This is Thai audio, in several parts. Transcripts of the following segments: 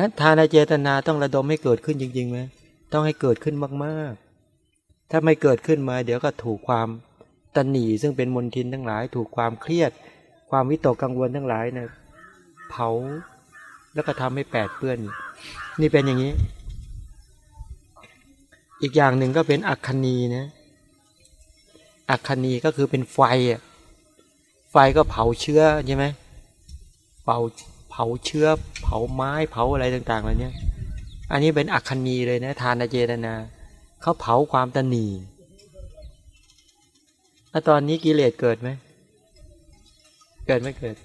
นั้นทานเจตนาต้องระดมให้เกิดขึ้นจริงๆไหมต้องให้เกิดขึ้นมากๆ ถ้าไม่เกิดขึ้นมา เดี๋ยวก็ถูกความตันหนีซึ่งเป็นมลทินทั้งหลาย ถูกความเครียด ความวิตกกังวลทั้งหลายเนี่ยเผาแล้วก็ทำให้แปดเปื้อน นี่เป็นอย่างนี้ อีกอย่างหนึ่งก็เป็นอัคคณีนะอัคคณีก็คือเป็นไฟอะไฟก็เผาเชื้อใช่ไหมเผาาเชื้อ เผาไม้เผาอะไรต่างๆเหล่านี้อันนี้เป็นอัคคณีเลยนะทานเจตนาเขาเผาความตนีแล้วตอนนี้กิเลสเกิดไหมเกิดไม่เกิด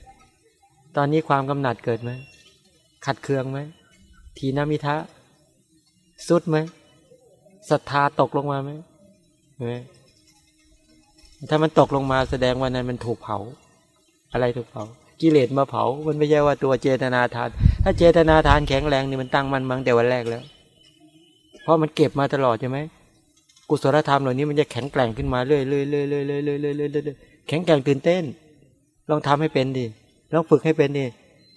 ตอนนี้ความกำหนัดเกิดไหมขัดเคืองไหมทีนามิทะสุดไหมศรัทธาตกลงมาไหมไหมถ้ามันตกลงมาแสดงว่านั้นมันถูกเผา อะไรถูกเผา กิเลสมาเผา มันไม่ใช่ว่าตัวเจตนาทาน ถ้าเจตนาทานแข็งแรงนี่มันตั้งมันมังแต่วันแรกแล้ว เพราะมันเก็บมาตลอดใช่ไหมกุศลธรรมเหล่านี้มันจะแข็งแกร่งขึ้นมาเรื่อยๆเรื่อยๆเรื่อยๆเรื่อยๆเรื่อยๆแข็งแกร่งตื่นเต้น ลองทำให้เป็นดิลองฝึกให้เป็นดิ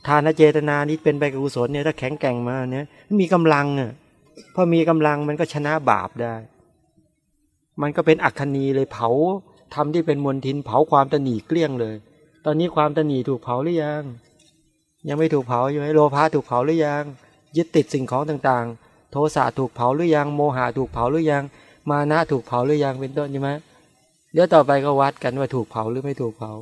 ทานเจตนานี้เป็นไปกับกุศลเนี่ยถ้าแข็งแกร่งมาเนี่ยมีกำลังอะพอมีกำลังมันก็ชนะบาปได้ มันก็เป็นอัคคณีเลยเผาทำที่เป็นมวลทินเผาความตนีเกลี้ยงเลย ตอนนี้ความตนีถูกเผาหรือยัง ยังไม่ถูกเผาอยู่ไหมโลภะถูกเผาหรือยัง ยึดติดสิ่งของต่างๆ โทสะถูกเผาหรือยัง โมหะถูกเผาหรือยัง มานะถูกเผาหรือยังเป็นต้นใช่ไหมเดี๋ยวต่อไปก็วัดกันว่าถูกเผาหรือไม่ถูกเผา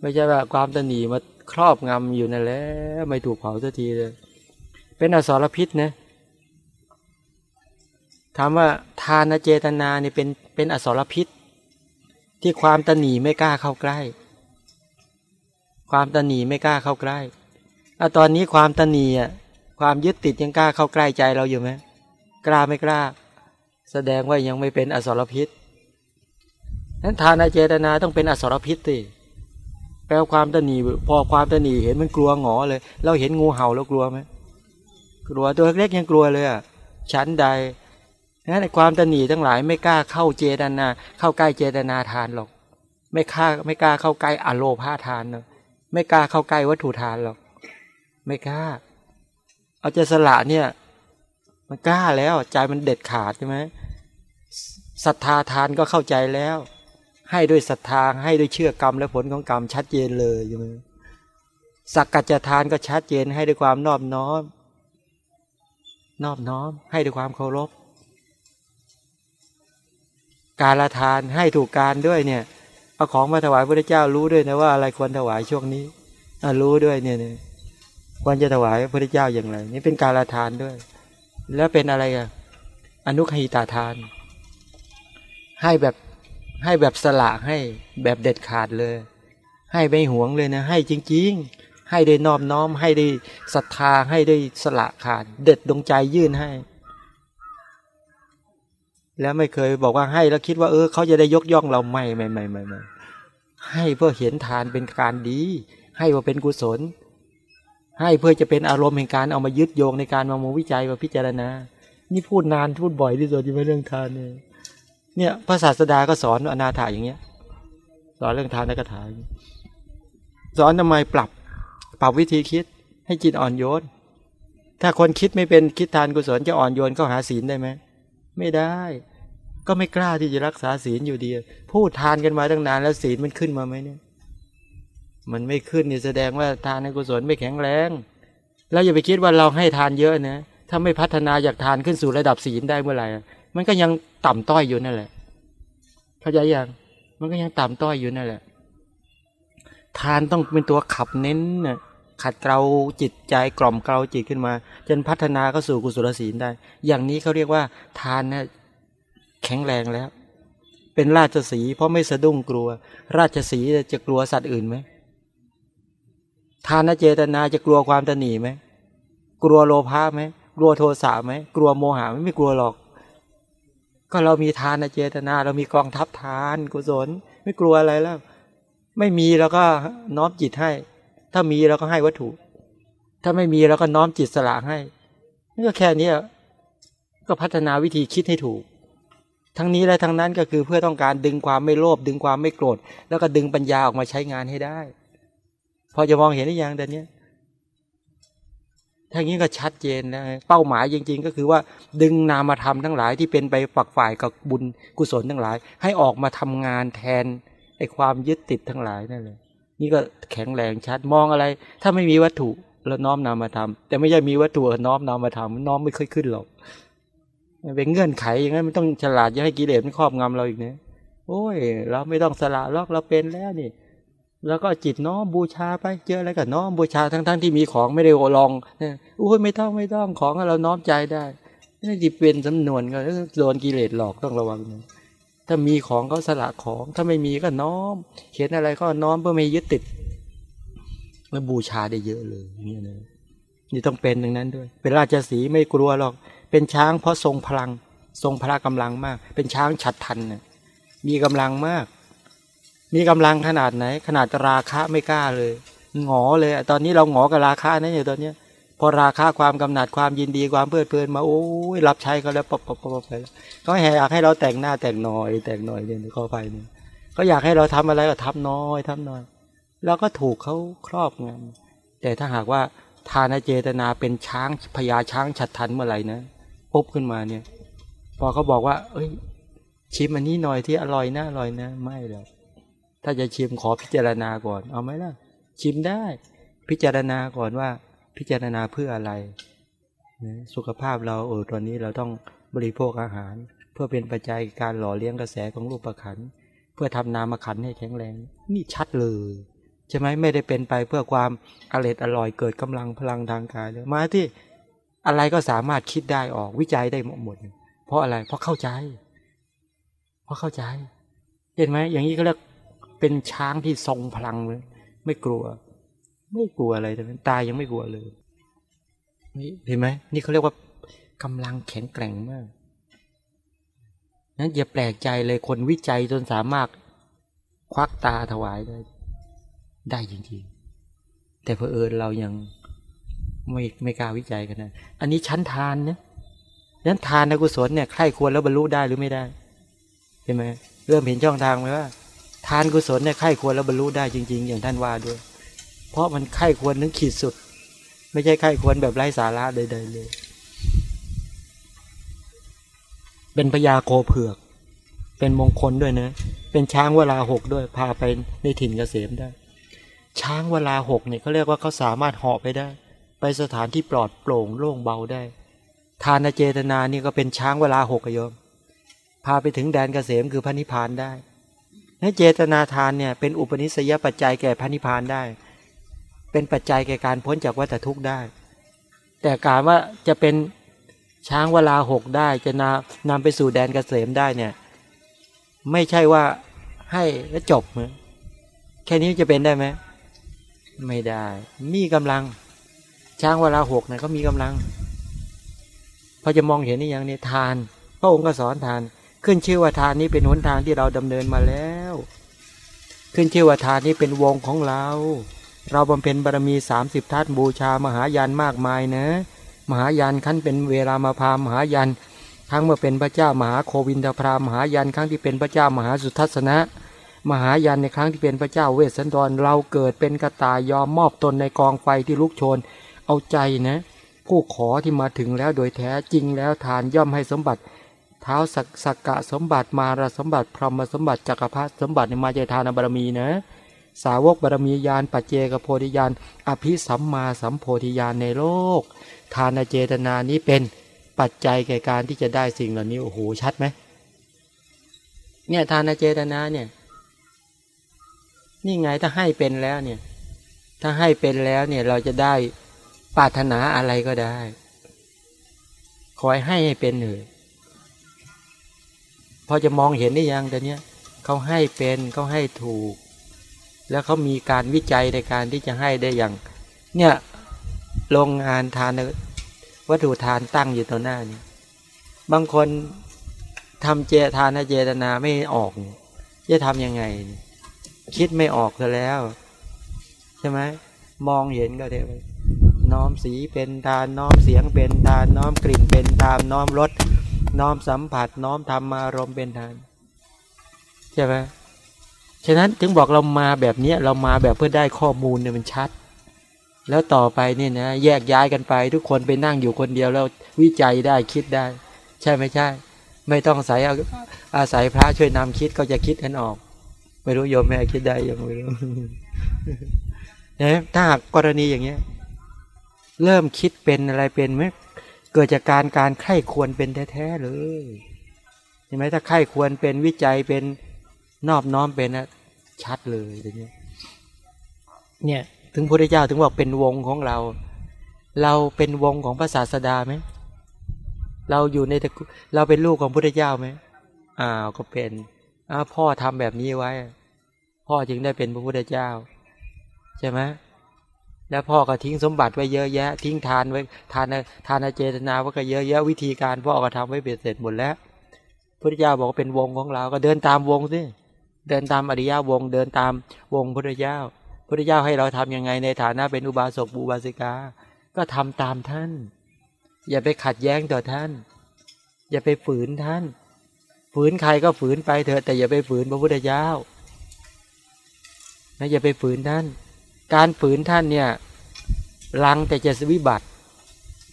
ไม่ใช่ว่าความตนีมาครอบงำอยู่นั่นแหละไม่ถูกเผาสักทีเลยเป็นอสรพิษนะถามว่าทานเจตนาเนี่เป็นเป็นอสรพิษ ที่ความตนีไม่กล้าเข้าใกล้ ความตนีไม่กล้าเข้าใกล้อะตอนนี้ความตนีอะความยึดติดยังกล้าเข้าใกล้ใจเราอยู่ไหมกล้าไม่กล้า แสดงว่ายังไม่เป็นอสรพิษนั้นทานเจตนาต้องเป็นอสรพิษสิแปลความตนีพอความตนีเห็นมันกลัวหงอเลย เราเห็นงูเห่าแล้วกลัวไหมกลัวตัวเล็กยังกลัวเลยอะชั้นใดนั้นความตนีทั้งหลายไม่กล้าเข้าเจตนา เข้าใกล้เจตนาทานหรอก ไม่กล้าไม่กล้าเข้าใกล้อโลภาทานหรอก ไม่กล้าเข้าใกล้วัตถุทานหรอก ไม่กล้า เอาใจสละเนี่ย มันกล้าแล้วใจมันเด็ดขาดใช่ไหมศรัทธาทานก็เข้าใจแล้ว ให้ด้วยศรัทธาให้ด้วยเชื่อกรรมและผลของกรรมชัดเจนเลยใช่ไหมสักกัจจทานก็ชัดเจนให้ด้วยความนอบน้อม นอบน้อม ให้ด้วยความเคารพ การละทานให้ถูกการด้วยเนี่ย เอาของมาถวายพระเจ้ารู้ด้วยนะว่าอะไรควรถวายช่วงนี้รู้ด้วยเนี่ยควรจะถวายพระเจ้าอย่างไร นี่เป็นการละทานด้วย แล้วเป็นอะไรอะอนุขีตาทาน ให้แบบให้แบบสละให้แบบเด็ดขาดเลย ให้ไม่หวงเลยนะ ให้จริง ๆ ให้ได้นอบน้อม ให้ได้ศรัทธาให้ได้สละขาด เด็ดดวงใจยื่นให้ แล้วไม่เคยบอกว่าให้แล้วคิดว่าเออเขาจะได้ยกย่องเราไม่ไม่ไม่ไม่ไม่ให้เพื่อเห็นทานเป็นการดี ให้ว่าเป็นกุศล ให้เพื่อจะเป็นอารมณ์แห่งการเอามายึดโยงในการมาโมวิจัยมาพิจารณา นี่พูดนานพูดบ่อยที่สุดที่เรื่องทานเนี่ยเนี่ยพระศาสดาก็สอนอนาถาอย่างเงี้ย สอนเรื่องทานในกถาสอนทำไมปรับปรับวิธีคิดให้จิตอ่อนโยน ถ้าคนคิดไม่เป็นคิดทานกุศลจะอ่อนโยนเข้าหาศีลได้ไหม ไม่ได้ ก็ไม่กล้าที่จะรักษาศีลอยู่ดี พูดทานกันมาตั้งนานแล้วศีลมันขึ้นมาไหมเนี่ย มันไม่ขึ้นนี่แสดงว่าทานในกุศลไม่แข็งแรง แล้วอย่าไปคิดว่าเราให้ทานเยอะนะถ้าไม่พัฒนาอยากทานขึ้นสู่ระดับศีลได้เมื่อไหร่ มันก็ยังต่ำต้อยอยู่นั่นแหละ เข้าใจยัง มันก็ยังต่ำต้อยอยู่นั่นแหละ ทานต้องเป็นตัวขับเน้นนะ ขัดเกลาจิตใจกล่อมเกลาจิตขึ้นมา จนพัฒนาเข้าสู่กุศลศีลได้ อย่างนี้เขาเรียกว่า ทานนะแข็งแรงแล้ว เป็นราชสีเพราะไม่สะดุ้งกลัว ราชสีจะกลัวสัตว์อื่นไหมทานเจตนาจะกลัวความตนีไหมกลัวโลภะไหมกลัวโทสะไหมกลัวโมหะไม่ม่กลัวหรอก ก็เรามีทานเจตนา เรามีกองทัพทานกุศล ไม่กลัวอะไรแล้ว ไม่มีเราก็น้อมจิตให้ ถ้ามีเราก็ให้วัตถุ ถ้าไม่มีเราก็น้อมจิตสละให้นี่ก็แค่นี้ก็พัฒนาวิธีคิดให้ถูก ทั้งนี้และทั้งนั้นก็คือเพื่อต้องการดึงความไม่โลภดึงความไม่โกรธ แล้วก็ดึงปัญญาออกมาใช้งานให้ได้ พอจะมองเห็นได้ยังแต่เนี้ยถ้างี้ก็ชัดเจนนะเป้าหมายจริง ๆ ก็คือว่า ดึงนามธรรมทั้งหลายที่เป็นไปฝักฝ่ายกับบุญกุศลทั้งหลาย ให้ออกมาทำงานแทนไอ้ความยึดติดทั้งหลายนั่นเลย นี่ก็แข็งแรงชัดมองอะไร ถ้าไม่มีวัตถุแล้วน้อมนามธรรมแต่ไม่ใช่มีวัตถุน้อมนามธรรมน้อมไม่ค่อยขึ้นหรอกเป็นเงื่อนไขอย่างนั้นมันต้องฉลาดอย่าให้กิเลสมันครอบงำเราอีกเนี่ยโอ้ย เราไม่ต้องสละลอกเราเป็นแล้วนี่ แล้วก็จิตน้อมบูชาไปเจออะไรกับน้อมบูชาทั้งๆทที่มีของไม่ได้ลองเนี่ยโอ้ยไม่ต้องไม่ต้องของเราน้อมใจได้นี่จิเป็นจำนวนก็โดนกิเลสหลอกต้องระวังนะ ถ้ามีของก็สละของ ถ้าไม่มีก็น้อมเขียนอะไรก็น้อมเพื่อไม่ยึดติดแล้วบูชาได้เยอะเลยนี่นะนี่ต้องเป็นอย่างนั้นด้วย เป็นราชสีไม่กลัวหรอก เป็นช้างเพราะทรงพลัง ทรงพละกำลังมาก เป็นช้างฉัดทันนี่ยมีกำลังมาก มีกำลังขนาดไหน ขนาดราคะไม่กล้าเลย หงอเลย ตอนนี้เราหงอกับราคะนั่นอยู่ตอนเนี้ย พอราคาความกำหนัดความยินดีความเพลิดเพลินมาโอ้ยรับใช้เขาแล้วปบปบปบไปแล้วเขาอยากให้เราแต่งหน้าแต่งหน่อยแต่งหน่อยเนี่ยเขาไปเนี่ยเขาอยากให้เราทำอะไรก็ทำน้อยทำน้อยแล้วก็ถูกเขาครอบงำแต่ถ้าหากว่าทานเจตนาเป็นช้างพญาช้างฉัดทันเมื่อไหร่นะปุ๊บขึ้นมาเนี่ย พอเขาบอกว่า เอ้ย ชิมอันนี้หน่อยที่อร่อยนะอร่อยนะไม่หรอกถ้าจะชิมขอพิจารณาก่อน เอาไหมล่ะ ชิมได้ พิจารณาก่อนว่า พิจารณาเพื่ออะไรสุขภาพเราเออตอนนี้เราต้องบริโภคอาหาร เพื่อเป็นปัจจัยการหล่อเลี้ยงกระแสของรูปประคัน เพื่อทำนามขันให้แข็งแรง นี่ชัดเลยใช่ไหมไม่ได้เป็นไปเพื่อความอร่อยอร่อยเกิดกำลังพลังทางกายเลยมาที่อะไรก็สามารถคิดได้ออกวิจัยได้หมด เพราะอะไรเพราะเข้าใจ เพราะเข้าใจ เห็นไหมอย่างนี้ก็เรียกเป็นช้างที่ทรงพลังเลย ไม่กลัว ไม่กลัวอะไรแต่ตายยังไม่กลัวเลยนี่เห็นไหมนี่เขาเรียกว่ากำลังแข็งแกร่งมากนั้นอย่าแปลกใจเลยคนวิจัยจนสามารถควักตาถวายได้ได้จริงๆ แต่เพอเอิญเรายังไม่ไม่กล้าวิจัยกันนะ อันนี้ชั้นทานนะนั้นทานในกุศลเนี่ยใครควรแล้วบรรลุได้หรือไม่ได้เห็นไหมเริ่มเห็นช่องทางไหมว่า ทานกุศลเนี่ยใครควรแล้วบรรลุได้จริง ๆ อย่างท่านว่าด้วย เพราะมันใครควรถึงขีดสุด ไม่ใช่ใครควรแบบไร้สาระใดๆเลย เป็นพญาโคเผือก เป็นมงคลด้วยนะ เป็นช้างเวลาหกด้วย พาไปในถิ่นเกษมได้ ช้างเวลาหกเนี่ยเขาเรียกว่าเขาสามารถเหาะไปได้ ไปสถานที่ปลอดโปร่งโล่งเบาได้ ทานเจตนานี่ก็เป็นช้างเวลาหกโยม พาไปถึงแดนเกษมคือพระนิพพานได้ในเจตนาทานเนี่ยเป็นอุปนิสัยปัจจัยแก่พระนิพพานได้ เป็นปัจจัยแก่การพ้นจากวัฏทุกข์ได้ แต่การว่าจะเป็นช้างเวลาหกได้จะนำนำไปสู่แดนเกษมได้เนี่ย ไม่ใช่ว่าให้แล้วจบเหมือนแค่นี้จะเป็นได้ไหมไม่ได้ มีกำลัง ช้างเวลาหกเนี่ยเขามีกำลังพอจะมองเห็นนี่อย่างนี้ทาน พระองค์ก็สอนทาน ขึ้นชื่อว่าทานนี้เป็นหนทางที่เราดำเนินมาแล้ว ขึ้นชื่อว่าทานนี้เป็นวงของเรา เราบำเพ็ญบารมีสามสิบทัศบูชามหายานมากมายนะ มหายานขั้นเป็นเวลามาพามหายานทั้งเมื่อเป็นพระเจ้ามหาโควินทพรามมหายานครั้งที่เป็นพระเจ้ามหาสุทัศนะ มหายันในครั้งที่เป็นพระเจ้าเวสสันดรเราเกิดเป็นกระต่ายยอมมอบตนในกองไฟที่ลุกโชน เอาใจนะ ผู้ขอที่มาถึงแล้วโดยแท้จริงแล้วทานย่อมให้สมบัติเท้าสักสกกะสมบัติมารสมบัติพรหมสมบัติจักรพรรดิสมบัติในมาเจทานบารมีนะ สาวกบารมียานปัจเจกโพธิญาณอภิสัมมาสัมโพธิญาณในโลก ทานเจตนานี้เป็นปัจจัยแก่การที่จะได้สิ่งเหล่านี้โอ้โหชัดไหมเนี่ยทานเจตนาเนี่ยนี่ไงถ้าให้เป็นแล้วเนี่ย ถ้าให้เป็นแล้วเนี่ยเราจะได้ปรารถนาอะไรก็ได้ คอยให้ให้เป็นเถอะพอจะมองเห็นได้ยังแต่เนี้ยเขาให้เป็นเขาให้ถูก แล้วเขามีการวิจัยในการที่จะให้ได้อย่าง เนี่ยโรงงานทานวัตถุทานตั้งอยู่ต่อหน้านี่บางคนทำเจทานเจตนาไม่ออก จะทำยังไง คิดไม่ออกซะแล้ว ใช่ไหมมองเห็นก็ได้น้อมสีเป็นทาน น้อมเสียงเป็นทาน น้อมกลิ่นเป็นตามน้อมรสน้อมสัมผัส น้อมธรรมารมเป็นทาน ใช่ไหม ฉะนั้นถึงบอกเรามาแบบนี้เรามาแบบเพื่อได้ข้อมูลเนี่ยมันชัด แล้วต่อไปเนี่ยนะแยกย้ายกันไป ทุกคนไปนั่งอยู่คนเดียวแล้ววิจัยได้คิดได้ ใช่ไม่ใช่ ไม่ต้องอาศัยอาศัยพระช่วยนำคิดก็จะคิดกันออก ไม่รู้โยมแม่คิดได้ยังไม่รู้เนี่ยถ้าหากกรณีอย่างเงี้ย เริ่มคิดเป็นอะไรเป็นไหมเกิดจากการการไข้ควรเป็นแท้ๆเลยเห็นไหมถ้าไข้ควรเป็นวิจัยเป็นนอบน้อมเป็นนะ ชัดเลยอย่างเงี้ยเนี่ยถึงพระเจ้าถึงบอกเป็นวงของเรา เราเป็นวงของพระศาสดาไหมเราอยู่ในเราเป็นลูกของพระเจ้าไหมอ้าวก็เป็นอ้าพ่อทำแบบนี้ไว้ พ่อจึงได้เป็นพระพุทธเจ้า ใช่ไหมแล้วพ่อก็ทิ้งสมบัติไว้เยอะแยะ ทิ้งทานไว้ทานทานเจตนาว่าก็เยอะแยะวิธีการพ่อก็ทำไว้เบ็ดเสร็จหมดแล้วพระเจ้าบอกว่าเป็นวงของเราก็เดินตามวงสิ เดินตามอริยวงเดินตามวงพระเจ้าพระเจ้าให้เราทํำยังไงในฐานะเป็นอุบาสกอุบาสิกา ก็ทำตามท่าน อย่าไปขัดแย้งต่อท่าน อย่าไปฝืนท่าน ฝืนใครก็ฝืนไปเถอะแต่อย่าไปฝืนพระพุทธเจ้านะอย่าไปฝืนท่าน การฝืนท่านเนี่ยลังแต่จะสวิบัติ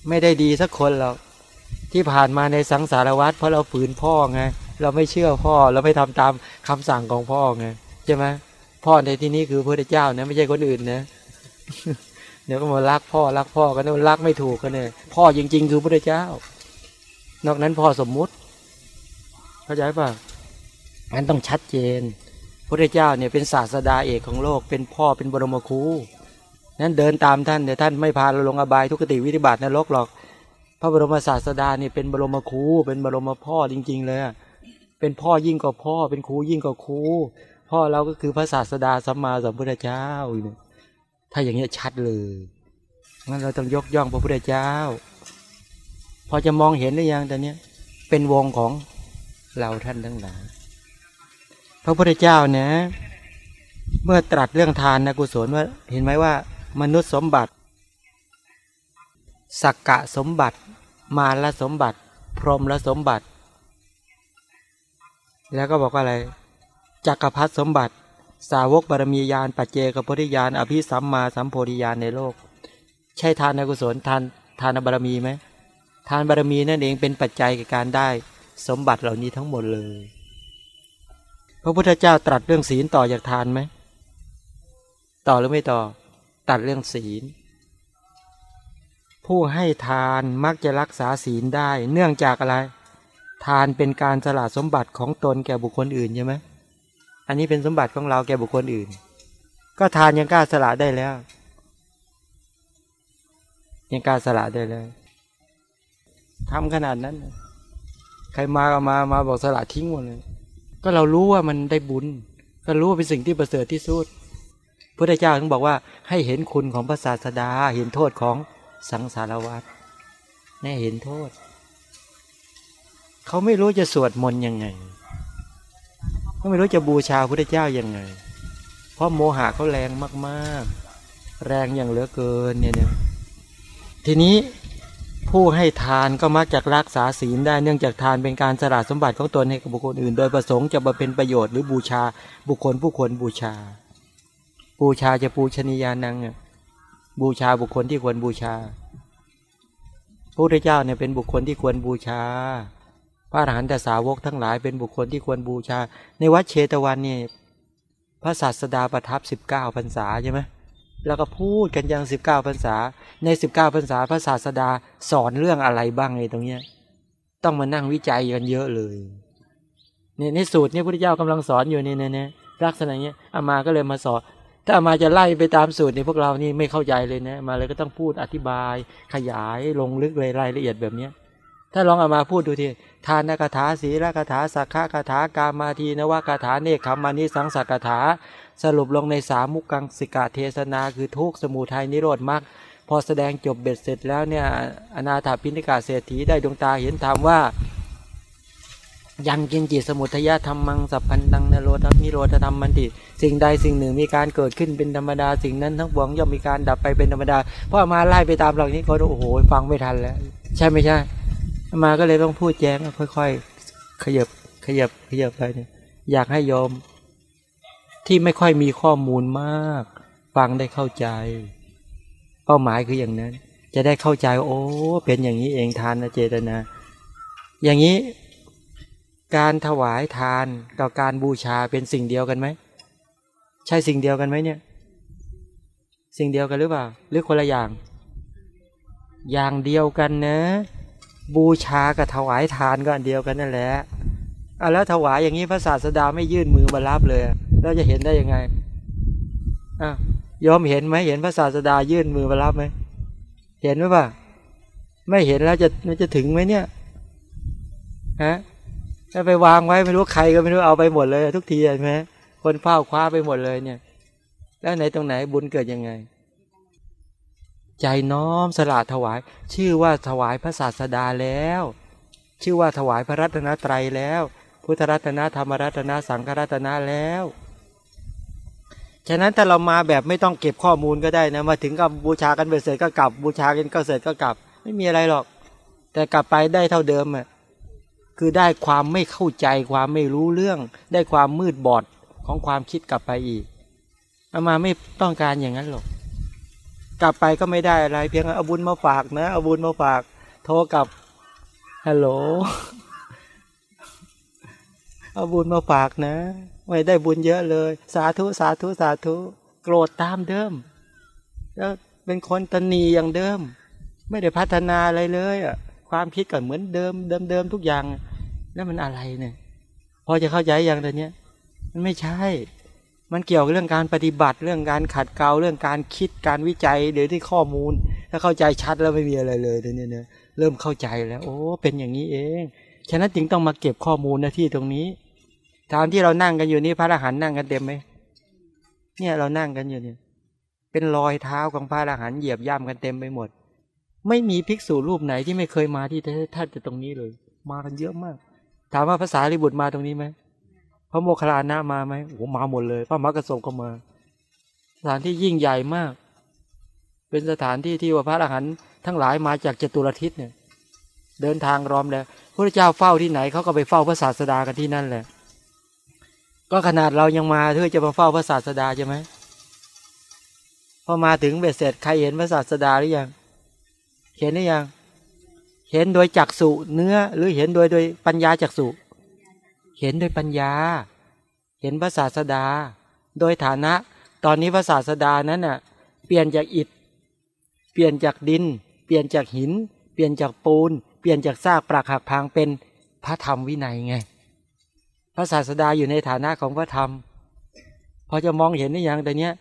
ไม่ได้ดีสักคนเราที่ผ่านมาในสังสารวัฏเพราะเราฝืนพ่อไง เราไม่เชื่อพ่อเราไม่ทำตามคำสั่งของพ่อไงใช่ไหมพ่อในที่นี้คือพระเจ้านะไม่ใช่คนอื่นนะเดี๋ยวก็มารักพ่อรักพ่อกันนะรักไม่ถูกกันเนี่ยพ่อจริง ๆ คือพระเจ้า นอกนั้นพ่อสมมุติเข้าใจป่ะงั้นต้องชัดเจนพระเจ้าเนี่ยเป็นศาสดาเอกของโลก เป็นพ่อเป็นบรมครูนั้นเดินตามท่านแต่ท่านไม่พาเราลงอบายทุกติวิธิบาตนรกหรอก พระบรมศาสดาเนี่ยเป็นบรมครูเป็นบรมพ่อจริง ๆ เลย เป็นพ่อยิ่งกว่าพ่อ เป็นครูยิ่งกว่าครูพ่อเราก็คือพระศาสดาสัมมาสัมพุทธเจ้าถ้าอย่างนี้ชัดเลยงั้นเราต้องยกย่องพระพุทธเจ้า พอจะมองเห็นได้ยังแต่เนี้ยเป็นวงของเราท่านทั้งหลายพระพุทธเจ้าเนี่ยเมื่อตรัสเรื่องทานนะกุศลว่าเห็นไหมว่า มนุษย์สมบัติสักกะสมบัติ มาลสมบัติ พรหมละสมบัติ แล้วก็บอกว่าอะไรจักรพรรดิสมบัติ สาวกบารมียานปัจเจกพุทธิยานอภิสัมมาสัมโพธิญาณในโลก ใช่ทานกุศลทานทานบารมีไหมทานบารมีนั่นเองเป็นปัจจัยในการได้ สมบัติเหล่านี้ทั้งหมดเลย พระพุทธเจ้าตรัสเรื่องศีลต่อจากทานไหมต่อหรือไม่ต่อตัดเรื่องศีล ผู้ให้ทานมักจะรักษาศีลได้ เนื่องจากอะไร ทานเป็นการสละสมบัติของตนแก่บุคคลอื่นใช่ไหมอันนี้เป็นสมบัติของเราแก่บุคคลอื่น ก็ทานยังกล้าสละได้แล้ว ยังกล้าสละได้แล้วทำขนาดนั้น ใครมาก็มามาบอกสละทิ้งหมดเลย ก็เรารู้ว่ามันได้บุญ ก็รู้ว่าเป็นสิ่งที่ประเสริฐที่สุดพระเจ้าถึงบอกว่าให้เห็นคุณของพระศาสดา เห็นโทษของสังสารวัฏแน่เห็นโทษ เขาไม่รู้จะสวดมนต์ยังไงก็ไม่รู้จะบูชาพระเจ้ายังไง เพราะโมหะเขาแรงมากๆ แรงอย่างเหลือเกินเนี่ยเนี่ยทีนี้ผู้ให้ทานก็มักจะรักษาศีลได้เนื่องจากทานเป็นการสละสมบัติของตนให้กับบุคคลอื่น โดยประสงค์จะมาเป็นประโยชน์หรือบูชาบุคคลผู้ควรบูชา บูชาจะปูชนียานังบูชาบุคคลที่ควรบูชาพระพุทธเจ้าเนี่ยเป็นบุคคลที่ควรบูชา พระอรหันตสาวกทั้งหลายเป็นบุคคลที่ควรบูชา ในวัดเชตวันนี่พระศาสดาประทับสิบเก้าพรรษาใช่ไหมแล้วก็พูดกันยังสิบเก้าพรรษา ในสิบเก้าพรรษาพระศาสดาสอนเรื่องอะไรบ้างในตรงเนี้ยต้องมานั่งวิจัยกันเยอะเลยเนี่ยในสูตรเนี่ยพระเจ้ากำลังสอนอยู่นี่เนี่ยลักษณะเนี้ยอามาก็เลยมาสอน ถ้าอามาจะไล่ไปตามสูตรในพวกเรานี่ไม่เข้าใจเลยนะมาเลยก็ต้องพูดอธิบายขยายลงลึกเลยรายละเอียดแบบเนี้ย ถ้าลองเอามาพูดดูทีทานคาถาศีลคาถาสักขะคาถากามาทีนวคาถาเนคขมานิสังสักคาถา สรุปลงในสามุกังสิกาเทศนา คือทุกสมุทัยนิโรธมรรคพอแสดงจบเบ็ดเสร็จแล้วเนี่ยอนาถาพินิกาเศรษฐีได้ดวงตาเห็นธรรมว่า ยังกินจิตสมุทยธรรมังสัพพันตังนโรธนิโรธธรรมมันติสิ่งใดสิ่งหนึ่งมีการเกิดขึ้นเป็นธรรมดาสิ่งนั้นทั้งปวงย่อมมีการดับไปเป็นธรรมดาเพราะมาไล่ไปตามเหล่านี้เขาโอ้โหฟังไม่ทันแล้ว ใช่ไม่ใช่ มาก็เลยต้องพูดแจ้งค่อยๆ ขยับขยับขยับไปเนี่ยอยากให้ยอม ที่ไม่ค่อยมีข้อมูลมาก ฟังได้เข้าใจ เป้าหมายคืออย่างนั้น จะได้เข้าใจโอ้เป็นอย่างนี้เองทานนะเจตนา อย่างนี้การถวายทานกับการบูชาเป็นสิ่งเดียวกันไหม ใช่สิ่งเดียวกันไหมเนี่ย สิ่งเดียวกันหรือเปล่า หรือคนละอย่าง อย่างเดียวกันนะ บูชากับถวายทานก็อันเดียวกันนั่นแหละอะแล้วถวายอย่างนี้พระศาสดาไม่ยื่นมือมารับเลยแล้วจะเห็นได้ยังไงอะยอมเห็นไหมเห็นพระศาสดายื่นมือมารับไหมเห็นไหมป่ะไม่เห็นแล้วจะจะถึงไหมเนี่ยฮะถ้าไปวางไว้ไม่รู้ใครก็ไม่รู้เอาไปหมดเลย ทุกทีเห็นไหมคนเฝ้าคว้าไปหมดเลยเนี่ย แล้วไหนตรงไหนบุญเกิดยังไง ใจน้อมสละถวาย ชื่อว่าถวายพระศาสดาแล้ว ชื่อว่าถวายพระรัตนตรัยแล้ว พุทธรัตนธรรมรัตนสังฆรัตนแล้วฉะนั้นถ้าเรามาแบบไม่ต้องเก็บข้อมูลก็ได้นะมาถึงกับบูชากันเสร็จก็กลับ บูชากันก็เสร็จก็กลับ ไม่มีอะไรหรอก แต่กลับไปได้เท่าเดิมอะคือได้ความไม่เข้าใจความไม่รู้เรื่อง ได้ความมืดบอดของความคิดกลับไปอีกอามาไม่ต้องการอย่างนั้นหรอก กลับไปก็ไม่ได้อะไร เพียงเอาบุญมาฝากนะเอาบุญมาฝาก โทรกลับฮัลโหลเอาบุญมาฝากนะไม่ได้บุญเยอะเลย สาธุสาธุสาธุโกรธตามเดิม แล้วเป็นคนตนีอย่างเดิม ไม่ได้พัฒนาอะไรเลยอะความคิดก็เหมือนเดิม เดิมเดิมทุกอย่าง แล้วมันอะไรเนี่ย พอจะเข้าใจอย่างตอนนี้ย มันไม่ใช่ มันเกี่ยวกับเรื่องการปฏิบัติเรื่องการขัดเกลาเรื่องการคิดการวิจัยเดี๋ยวที่ข้อมูล ถ้าเข้าใจชัดแล้วไม่มีอะไรเลยเดี๋ยวนี้เนี่ยเริ่มเข้าใจแล้ว โอ้ เป็นอย่างนี้เอง ฉะนั้นจึงต้องมาเก็บข้อมูลหน้าที่ตรงนี้ตามที่เรานั่งกันอยู่นี่พระอรหันต์นั่งกันเต็มไหมเนี่ยเรานั่งกันอยู่เนี่ย เป็นรอยเท้าของพระอรหันต์เหยียบย่ำกันเต็มไปหมด ไม่มีภิกษุรูปไหนที่ไม่เคยมาที่ท่านจะตรงนี้เลย มากันเยอะมาก ถามว่าภาษาลิบุตรมาตรงนี้ไหม พระโมคคัลลานะมาไหมโอ้มาหมดเลย พระมรรคสงก็มา สถานที่ยิ่งใหญ่มาก เป็นสถานที่ที่ว่าพระอรหันต์ทั้งหลายมาจากจตุรทิศเนี่ย เดินทางรอมแล้วพระเจ้าเฝ้าที่ไหนเขาก็ไปเฝ้าพระศาสดากันที่นั่นแหละ ก็ขนาดเรายังมาเพื่อจะมาเฝ้าพระศาสดาใช่ไหมพอมาถึงเบ็ดเสร็จใครเห็นพระศาสดาหรือยัง เห็นหรือยัง เห็นโดยจักษุเนื้อหรือเห็นโดยโดยปัญญาจักษุเห็นโดยปัญญา เห็นพระศาสดา โดยฐานะ ตอนนี้พระศาสดานั้นน่ะ เปลี่ยนจากอิฐ เปลี่ยนจากดิน เปลี่ยนจากหิน เปลี่ยนจากปูน เปลี่ยนจากซากปรักหักพังเป็นพระธรรมวินัยไง พระศาสดาอยู่ในฐานะของพระธรรม พอจะมองเห็นหรือยังแต่เนี้ย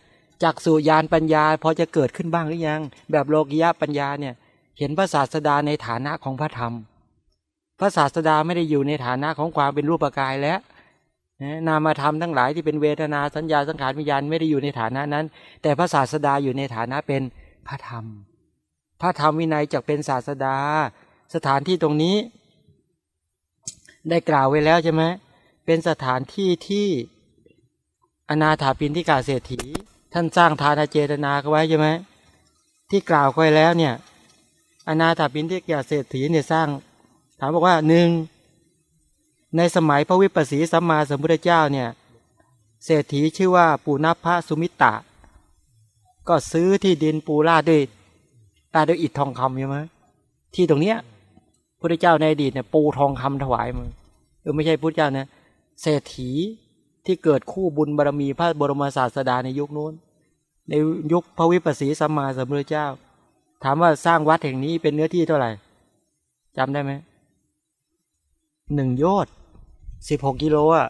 จากสู่ยานปัญญา พอจะเกิดขึ้นบ้างหรือยัง แบบโลกิยะปัญญาเนี่ย เห็นพระศาสดาในฐานะของพระธรรม พระศาสดาไม่ได้อยู่ในฐานะของความเป็นรูปกายแล้วนามธรรมทั้งหลายที่เป็นเวทนาสัญญาสังขารวิญญาณไม่ได้อยู่ในฐานะนั้น แต่พระศาสดาอยู่ในฐานะเป็นพระธรรม พระธรรมวินัยจะเป็นศาสดา สถานที่ตรงนี้ ได้กล่าวไว้แล้วใช่ไหมเป็นสถานที่ที่อนาถาปินที่กาเศรษฐี ท่านสร้างทานเจตนาไว้ใช่ไหมที่กล่าวไว้แล้วเนี่ย อนาถาปินที่กาเศรษฐีเนี่ยสร้างามบอกว่าหนึ่งในสมัยพระวิปัสสีสัมมาสัมพุทธเจ้าเนี่ยเศรษฐีชื่อว่าปูนัพระสุมิตะ ก็ซื้อที่ดินปูราด้วยตาด้วยอิฐทองคำใช่ไหมที่ตรงเนี้ยพระเจ้าในอดีตเนี่ยปูทองคำถวายมึงเออไม่ใช่พุทธเจ้านะเศรษฐีที่เกิดคู่บุญบารมีพระบรมศาสดาในยุคนู้น ในยุคพระวิปัสสีสัมมาสัมพุทธเจ้า ถามว่าสร้างวัดแห่งนี้เป็นเนื้อที่เท่าไหร่จำได้ไหม หนึ่งโยชน์สิบหกกิโลอะ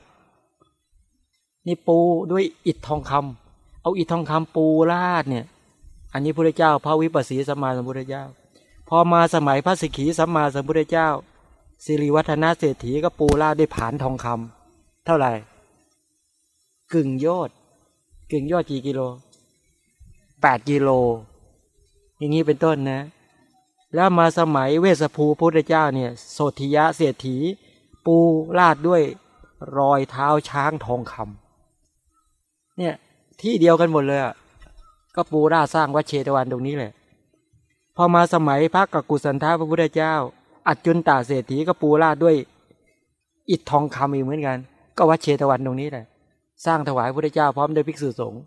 นี่ปูด้วยอิฐทองคำเอาอิฐทองคำปูราดเนี่ย อันนี้พระเจ้า พระวิปัสสีสัมมาสัมพุทธเจ้า พอมาสมัยพระสิกขีสัมมาสัมพุทธเจ้าสิริวัฒนาเศรษฐีก็ปูราดด้วยผานทองคำเท่าไหร่กึ่งยอดกึ่งยอดกี่กิโลแปดกิโล อย่างนี้เป็นต้นนะ แล้วมาสมัยเวสภูพุทธเจ้าเนี่ยโสธิยะเศรษฐี ปูลาดด้วยรอยเท้าช้างทองคำเนี่ยที่เดียวกันหมดเลยอะก็ปูราสร้างวัดเชตวันตรงนี้แหละ พอมาสมัยพระกกุสันทาพระพุทธเจ้า อัจจุนตาเศรษฐีก็ปูราดด้วย อิฐทองคำอีกเหมือนกัน ก็วัดเชตวันตรงนี้แหละ สร้างถวายพระพุทธเจ้าพร้อมด้วยภิกษุสงฆ์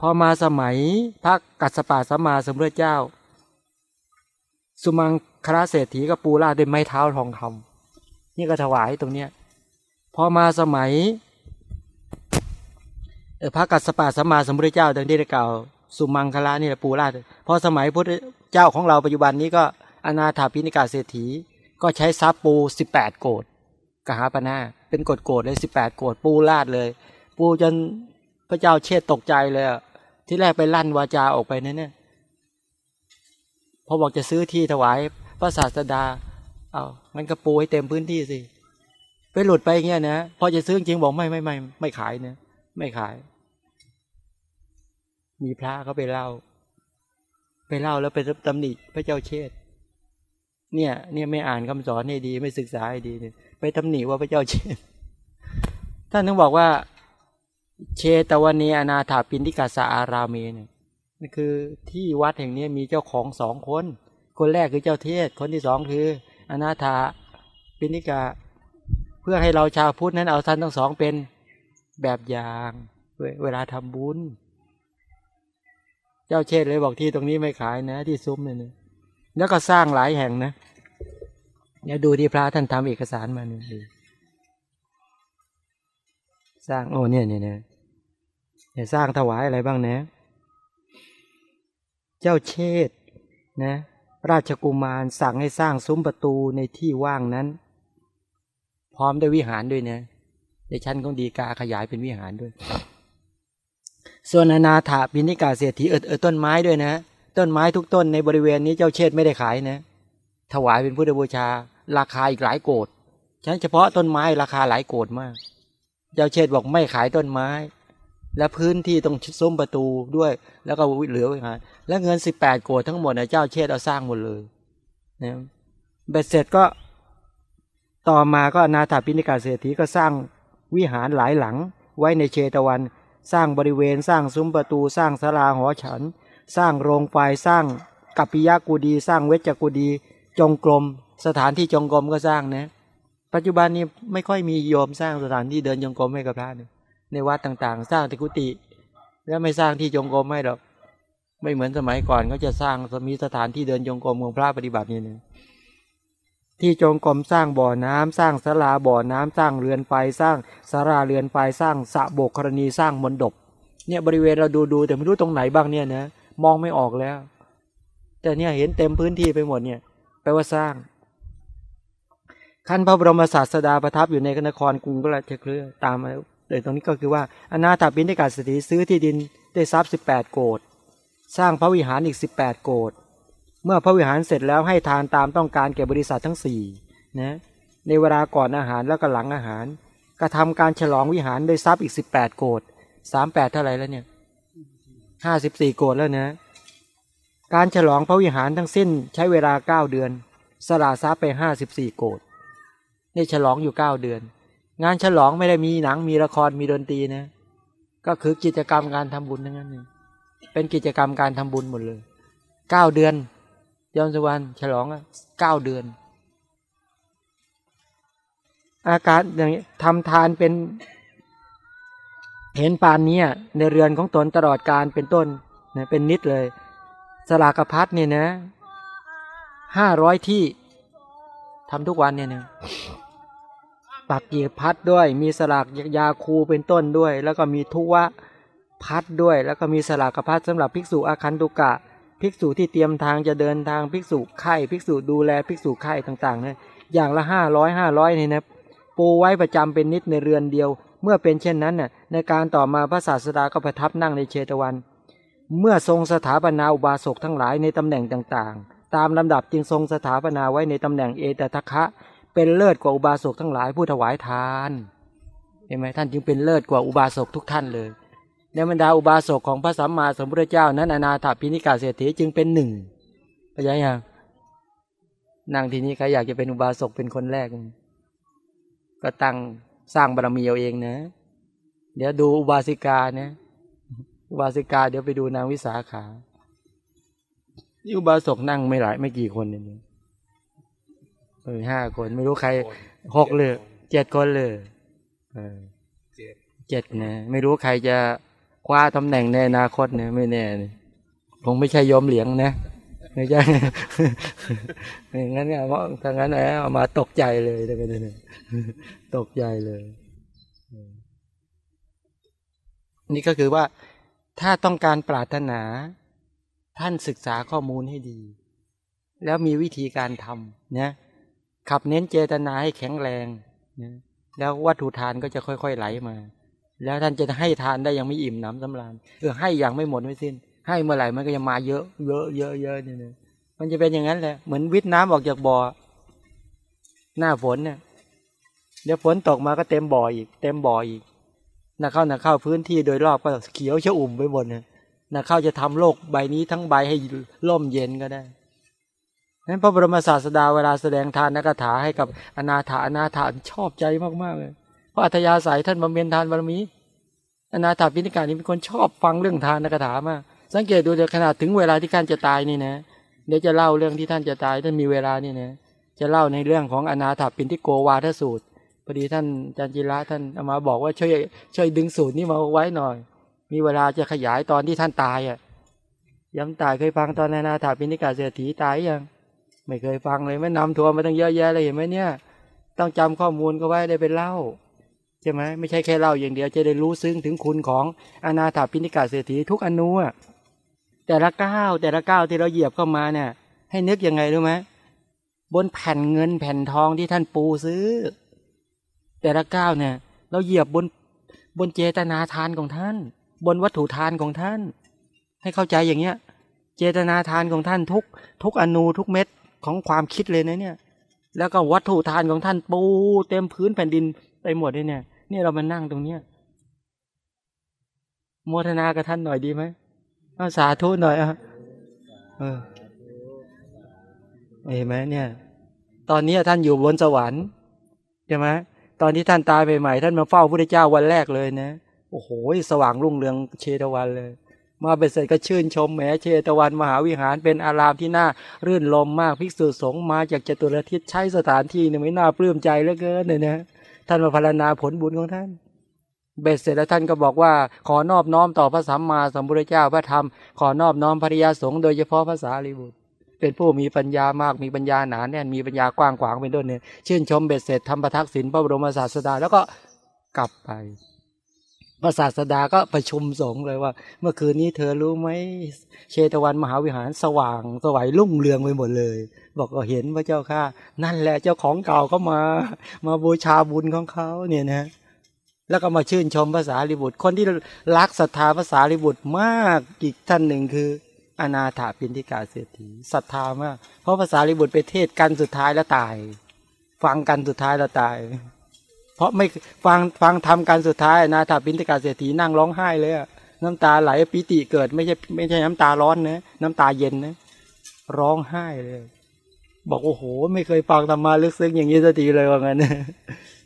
พอมาสมัยพระกัสปะสัมมาสัมพุทธเจ้า สุมังคราเศรษฐีก็ปูราดด้วยไม้เท้าทองคำ นี่ก็ถวายตรงเนี้ยพอมาสมัยพระกัสสปะสัมมาสัมพุทธเจ้าดังที่ได้กล่าวสุมังคลานี่แหละปูราดพอสมัยพุทธเจ้าของเราปัจจุบันนี้ก็อนาถาพินิกาเศรษฐีก็ใช้ทรัพย์ปูสิบแปดโกดกหาปนาเป็นกดโกดเลยสิบแปดโกดปูราดเลย ปูจนพระเจ้าเชษตกใจเลยที่แรกไปลั่นวาจาออกไปนั่นเนี่ยพอบอกจะซื้อที่ถวายพระศาสดา เอามันก็ปูให้เต็มพื้นที่สิ ไปหลุดไปเงี้ยนะพอจะซื้อจริงบอกไม่ไม่ไม่ไม่ขายเนะไม่ขาย มีพระเขาไปเล่า ไปเล่าแล้วไปตำหนิพระเจ้าเชษเนี่ย เนี่ยไม่อ่านคำสอนให้ดี ไม่ศึกษาให้ดีเนี่ยไปตำหนิว่าพระเจ้าเชษท่านต้องบอกว่า เชตวันีอนาถาปินทิกาสาอารามีเนี่ยนี่คือที่วัดแห่งนี้มีเจ้าของสองคน คนแรกคือเจ้าเทศ คนที่สองคือ อนาถาปินิกาเพื่อให้เราชาวพุทธนั้นเอาท่านทั้งสองเป็นแบบอย่างเวลาทำบุญ เจ้าเชษเลยบอกที่ตรงนี้ไม่ขายนะ ที่ซุ้มเนี่ยแล้วก็สร้างหลายแห่งนะเนี่ยดูที่พระท่านทำเอกสารมาเนี่ยดูสร้างโอ้เนี่ยเนี่ยเนี่ยสร้างถวายอะไรบ้างนะ เจ้าเชษนะ ราชกุมารสั่งให้สร้างซุ้มประตูในที่ว่างนั้น พร้อมด้วยวิหารด้วยนะในชั้นของดีกาขยายเป็นวิหารด้วย ส่วนอนาถาปินิกาเศรษฐีเออเออต้นไม้ด้วยนะ ต้นไม้ทุกต้นในบริเวณนี้เจ้าเชษไม่ได้ขายนะ ถวายเป็นพุทธบูชา ราคาอีกหลายโกดฉะนั้นเฉพาะต้นไม้ราคาหลายโกดมาก เจ้าเชษบอกไม่ขายต้นไม้ และพื้นที่ตรงซุ้มประตูด้วย แล้วก็เหลือไว้หาแล้วเงินสิบแปดโกดทั้งหมดนะเจ้าเชษเอาสร้างหมดเลยนะเบ็ดเสร็จก็ต่อมาก็นาถาปิณิกาเศรษฐีก็สร้างวิหารหลายหลัง ไว้ในเชตวัน สร้างบริเวณสร้างซุ้มประตูสร้างสลาหอฉัน สร้างโรงไฟสร้างกัปปิยากูดี สร้างเวจกูดี จงกรมสถานที่จงกรมก็สร้างนะ ปัจจุบันนี้ไม่ค่อยมีโยมสร้างสถานที่เดินจงกรมให้กับพระเนี่ย ในวัดต่างๆ สร้างติกุฏิแล้วไม่สร้างที่จงกรมไม่หรอกไม่เหมือนสมัยก่อนเขาจะสร้างมีสถานที่เดินจงกรมของพระปฏิบัตินี่นะที่จงกรมสร้างบ่อน้ำสร้างสลาบ่อน้ำสร้างเรือนไฟสร้างสาราเรือนไฟสร้างสระโบกกรณีสร้างมนดบเนี่ยบริเวณเราดูดูแต่ไม่รู้ตรงไหนบ้างเนี่ยนะมองไม่ออกแล้ว แต่เนี่ยเห็นเต็มพื้นที่ไปหมดเนี่ยแปลว่าสร้างขั้นพระบรมศาสดาประทับอยู่ในนครกรุงก็ราชเครือตามมา เลยตรงนี้ก็คือว่าอนาถาปิณฑกาสติซื้อที่ดินได้ทรัพย์สิบแปดโกดสร้างพระวิหารอีกสิบแปดโกดเมื่อพระวิหารเสร็จแล้วให้ทานตามต้องการแก่บริษัททั้งสี่นะในเวลาก่อนอาหารแล้วก็หลังอาหาร กระทาการฉลองวิหารด้วยทรัพย์อีกสิบแปดโกดสามแปดเท่าไหร่แล้วเนี่ยห้าสิบสี่โกดแล้วนะการฉลองพระวิหารทั้งสิ้นใช้เวลาเก้าเดือน สละทรัพย์ไปห้าสิบสี่โกดนี่ฉลองอยู่เก้าเดือน งานฉลองไม่ได้มีหนังมีละครมีดนตรีนะ ก็คือกิจกรรมการทำบุญทั้งนั้นเองเป็นกิจกรรมการทำบุญหมดเลยเก้าเดือนยอมสวรรณฉลองเก้าเดือน อาการอย่างนี้ทำทานเป็น เห็นปานนี้ในเรือนของตนตลอดการเป็นต้นนะเป็นนิดเลย สลากพัดเนี่ยนะห้าร้อยที่ทำทุกวันเนี่ยนะ ปักกีพัดด้วย มีสลากยาคูเป็นต้นด้วย แล้วก็มีทุวะพัดด้วย แล้วก็มีสลากกระพัดสำหรับภิกษุอาคันตุกะ ภิกษุที่เตรียมทางจะเดินทางภิกษุไข่ภิกษุดูแลภิกษุไข่ต่างๆนะอย่างละห้าร้อยห้าร้อยนี่นะปูไว้ประจำเป็นนิดในเรือนเดียว เมื่อเป็นเช่นนั้นน่ะในการต่อมาพระศาสดาก็ประทับนั่งในเชตวัน เมื่อทรงสถาปนาอุบาสกทั้งหลายในตำแหน่งต่างๆ ตามลำดับจึงทรงสถาปนาไว้ในตำแหน่งเอตทัคคะ เป็นเลิศกว่าอุบาสกทั้งหลายผู้ถวายทานเห็นไหมท่านจึงเป็นเลิศกว่าอุบาสกทุกท่านเลยในบรรดาอุบาสกของพระสัมมาสัมพุทธเจ้านั้นอนาถพินิกาเศรษฐีจึงเป็นหนึ่งเข้าใจยังนั่งทีนี้ใครอยากจะเป็นอุบาสกเป็นคนแรก ก็ตั้งสร้างบารมีเอาเองนะ เดี๋ยวดูอุบาสิกานะอุบาสิกาเดี๋ยวไปดูนางวิสาขานี่อุบาสกนั่งไม่หลายไม่กี่คนเนี่ย ห้าคน ไม่รู้ใครหกเลยเจ็ดคนเลยเออเจ็ดนะไม่รู้ใครจะคว้าตำแหน่งในอนาคตเนี่ยไม่แน่นี่คงไม่ใช่โยมเหลียงนะไม่ใช่อย่างนั้นเนี่ยเพราะทางนั้นเอามาตกใจเลยได้ไหมเนี่ยตกใจเลย นี่ก็คือว่าถ้าต้องการปรารถนา ท่านศึกษาข้อมูลให้ดี แล้วมีวิธีการทำเนี่ย ขับเน้นเจตนาให้แข็งแรงนะแล้ววัตถุทานก็จะค่อย ๆ ไหลมา แล้วท่านจะให้ทานได้ยังไม่อิ่มหนำสำราญเออให้อย่างไม่หมดไม่สิ้น ให้เมื่อไหร่มันก็จะมาเยอะเยอะเยอะเยอะเนี่ยมันจะเป็นอย่างนั้นแหละเหมือนวิทน้ำออกจากบ่อหน้าฝนเนี่ยเดี๋ยวฝนตกมาก็เต็มบ่ออีก เต็มบ่ออีกนักเข้านักเข้าพื้นที่โดยรอบก็เขียวชอุ่มไปหมดเนี่ยนักเข้าจะทำโลกใบนี้ทั้งใบให้ร่มเย็นก็ได้ นั้นพระบรมศาสดาเวลาแสดงทานนักถาให้กับอนาถาอนาถาชอบใจมากๆเลยเพราะอัธยาศัยท่านบำเพ็ญทานบารมีอนาถาพิณิการนี้เป็นคนชอบฟังเรื่องทานนักถามากสังเกตดูเดี๋ยวขนาดถึงเวลาที่ท่านจะตายนี่นะเดี๋ยวจะเล่าเรื่องที่ท่านจะตายท่านมีเวลานี่นะจะเล่าในเรื่องของอนาถาปินทิโกวาทสูตรพอดีท่านจันจิระท่านเอามาบอกว่าช่วยช่วยดึงสูตรนี้มาไว้หน่อย มีเวลาจะขยายตอนที่ท่านตายอะย้ำตายเคยฟังตอนอนาถาปินิกาเศรษฐีตายยัง ไม่เคยฟังเลยไม่นำทัวร์มาตั้งเยอะแยะเลยเห็นไหมเนี่ย ต้องจำข้อมูลก็ไว้ได้เป็นเล่าใช่ไหมไม่ใช่แค่เล่าอย่างเดียวจะได้รู้ซึ้งถึงคุณของอนาถาปินิกาเศรษฐีทุกอนุอะแต่ละก้าวแต่ละก้าวที่เราเหยียบเข้ามาเนี่ย ให้นึกยังไงรู้ไหมบนแผ่นเงินแผ่นทองที่ท่านปูซื้อ แต่ละก้าวเนี่ย เราเหยียบบนบนเจตนาทานของท่าน บนวัตถุทานของท่าน ให้เข้าใจอย่างเนี้ย เจตนาทานของท่านทุก ทุกอนูทุกเม็ด ของความคิดเลยนะเนี่ย แล้วก็วัตถุทานของท่านปูเต็มพื้นแผ่นดินไปหมดเลยเนี่ย นี่เรามานั่งตรงเนี้ยโมทนากับท่านหน่อยดีไหมอาสาธุหน่อยอะเออเห็นไหมเนี่ย ตอนนี้ท่านอยู่บนสวรรค์ใช่ไหมตอนที่ท่านตายใหม่ๆท่านมาเฝ้าพระเจ้าวันแรกเลยนะ โอ้โห สว่างรุ่งเรืองเชตวันเลย มาเป็นเสร็จก็ชื่นชมแหมเชตวันมหาวิหารเป็นอารามที่น่ารื่นลมมากภิกษุสงฆ์มาจากจตุรทิศใช้สถานที่เนี่ยไม่น่าปลื้มใจเหลือเกินเลยนะท่านมาพารณาผลบุญของท่าน เบ็ดเสร็จแล้วท่านก็บอกว่าขอนอบน้อมต่อพระสัมมาสัมพุทธเจ้าพระธรรม ขอนอบน้อมภริยาสงฆ์โดยเฉพาะภาษาลิบุตรเป็นผู้มีปัญญามากมีปัญญาหนาแน่นมีปัญญากว้างขวางเป็นต้นเนี่ยชื่นชมเบ็ดเสร็จทำประทักษิณพระบรมศาสดาแล้วก็กลับไป พระศาสดาก็ประชุมสงฆ์เลยว่า เมื่อคืนนี้เธอรู้ไหมเชตวันมหาวิหารสว่างสวัยรุ่งเรืองไปหมดเลย บอกก็เห็นพระเจ้าค่ะ นั่นแหละเจ้าของเก่าก็มา มาบูชาบุญของเขาเนี่ยนะแล้วก็มาชื่นชมภาษาลิบุตร คนที่รักศรัทธาภาษาลิบุตรมากอีกท่านหนึ่งคือ อนาถาพินทิกาเศรษฐีศรัทธามาก เพราะภาษาลิบุตรไปเทศกันสุดท้ายแล้วตาย ฟังกันสุดท้ายแล้วตาย เพราะไม่ฟังฟังทำกันสุดท้ายนาถาพินทิกาเศรษฐีนั่งร้องไห้เลยน้ำตาไหลปิติเกิดไม่ใช่ไม่ใช่น้ำตาร้อนนะน้ำตาเย็นนะร้องไห้เลย บอกโอ้โห ไม่เคยฟังธรรมาลึกซึ้งอย่างนี้สักทีเลยว่างั้น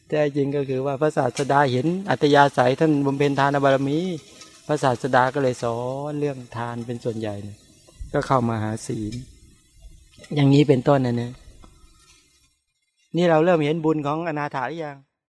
แท้จริงก็คือว่าพระศาสดาเห็นอัตยาศัยท่านบำเพ็ญทานบารมีพระศาสดาก็เลยสอนเรื่องทานเป็นส่วนใหญ่ก็เข้ามาหาศีล อย่างนี้เป็นต้นนะเนี่ยนี่เราเริ่มเห็นบุญของอนาถาหรือยัง